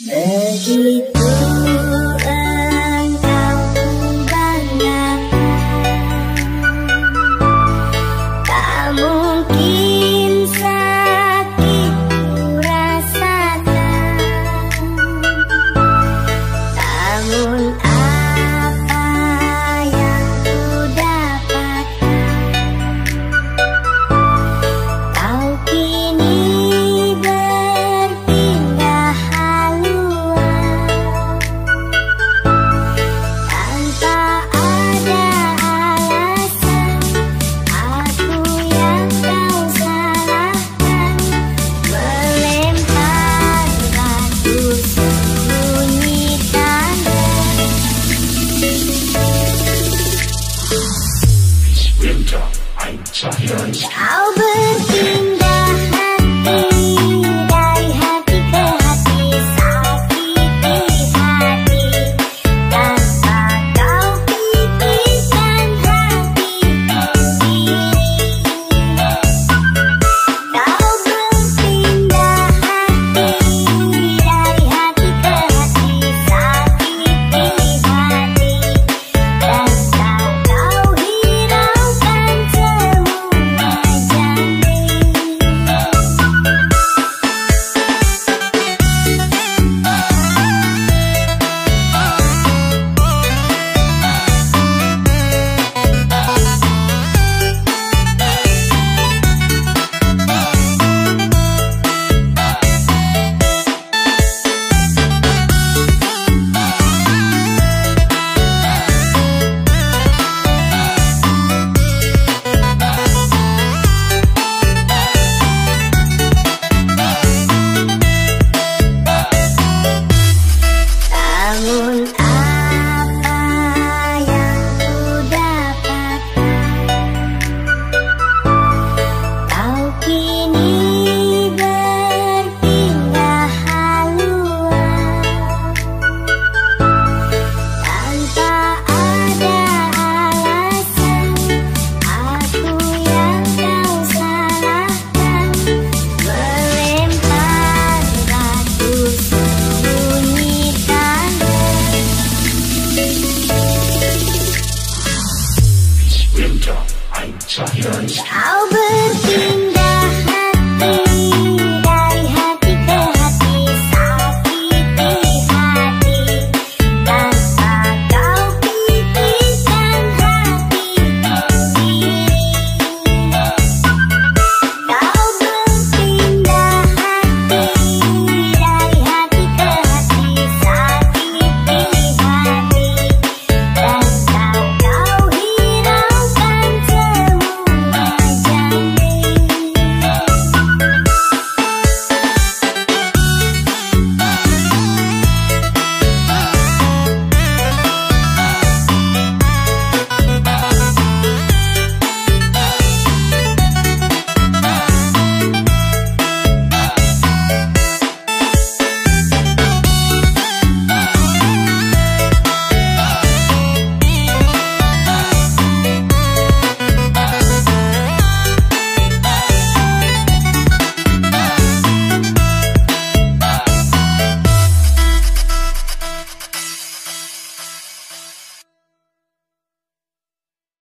Begitu Champions Chuck Albert